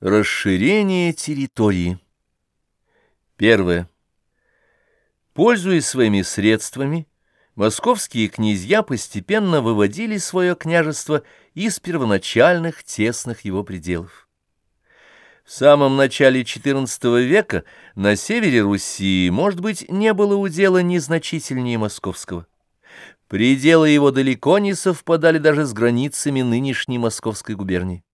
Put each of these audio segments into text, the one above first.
Расширение территории. Первое. Пользуясь своими средствами, московские князья постепенно выводили свое княжество из первоначальных тесных его пределов. В самом начале XIV века на севере Руси, может быть, не было удела незначительнее московского. Пределы его далеко не совпадали даже с границами нынешней московской губернии.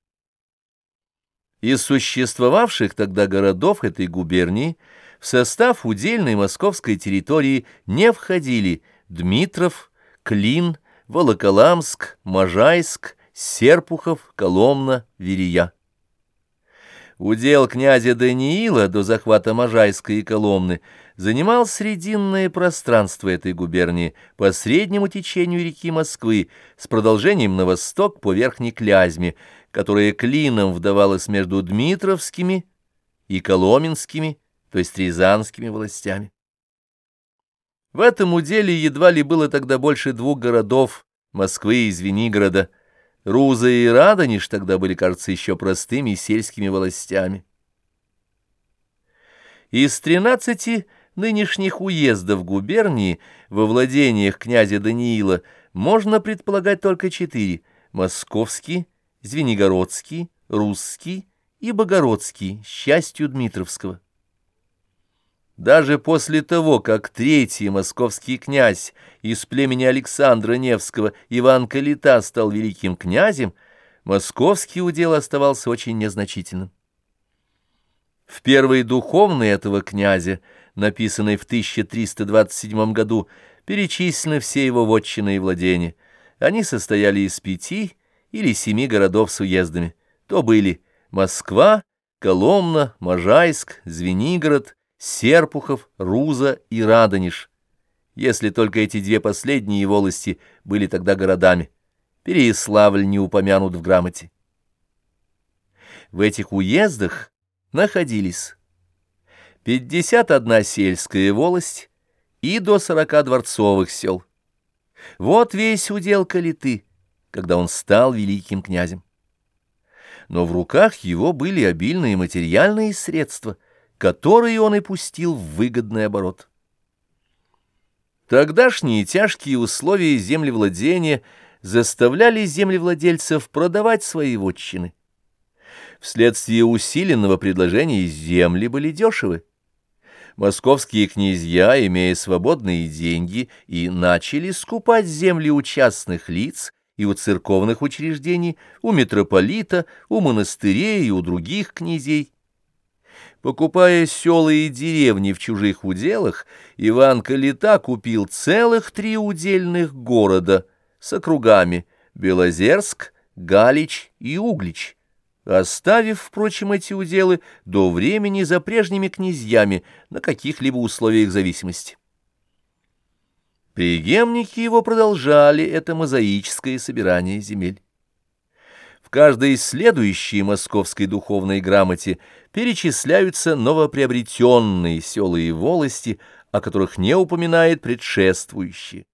Из существовавших тогда городов этой губернии в состав удельной московской территории не входили Дмитров, Клин, Волоколамск, Можайск, Серпухов, Коломна, Верия. Удел князя Даниила до захвата Можайской и Коломны занимал срединное пространство этой губернии по среднему течению реки Москвы с продолжением на восток по Верхней Клязьме, которая клином вдавалась между Дмитровскими и Коломенскими, то есть Рязанскими властями. В этом уделе едва ли было тогда больше двух городов, Москвы и Звенигорода. Руза и Радонеж тогда были, кажется, еще простыми сельскими властями. Из тринадцати нынешних уездов губернии во владениях князя Даниила можно предполагать только четыре — Московский, Звенигородский, Русский и Богородский, счастью Дмитровского. Даже после того, как третий московский князь из племени Александра Невского Иван Калита стал великим князем, московский удел оставался очень незначительным. В первой духовной этого князя, написанной в 1327 году, перечислены все его вотчины и владения. Они состояли из пяти или семи городов с уездами. То были Москва, Коломна, Можайск, Звенигород, Серпухов, Руза и Радонеж, если только эти две последние волости были тогда городами. Переяславль не упомянут в грамоте. В этих уездах находились 51 сельская волость и до 40 дворцовых сел. Вот весь удел Калиты — когда он стал великим князем. Но в руках его были обильные материальные средства, которые он и пустил в выгодный оборот. Тогдашние тяжкие условия землевладения заставляли землевладельцев продавать свои вотчины. Вследствие усиленного предложения земли были дешевы. Московские князья, имея свободные деньги, и начали скупать земли у частных лиц, и у церковных учреждений, у митрополита, у монастырей и у других князей. Покупая села и деревни в чужих уделах, Иван Калита купил целых три удельных города с округами Белозерск, Галич и Углич, оставив, впрочем, эти уделы до времени за прежними князьями на каких-либо условиях зависимости. Преемники его продолжали это мозаическое собирание земель. Каждой следующей московской духовной грамоте перечисляются новоприобретенные села и волости, о которых не упоминает предшествующие.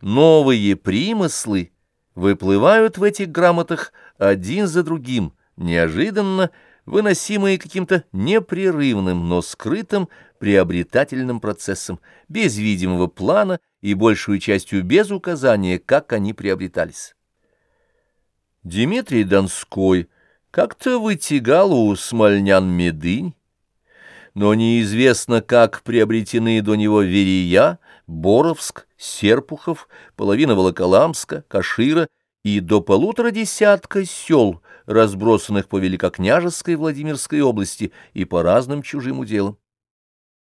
Новые примыслы выплывают в этих грамотах один за другим, неожиданно, выносимые каким-то непрерывным, но скрытым приобретательным процессом, без видимого плана и большую частью без указания, как они приобретались. Дмитрий Донской как-то вытягал у смольнян медынь, но неизвестно, как приобретены до него Верия, Боровск, Серпухов, половина Волоколамска, Кашира и до полутора десятка сел, разбросанных по Великокняжеской Владимирской области и по разным чужим уделам.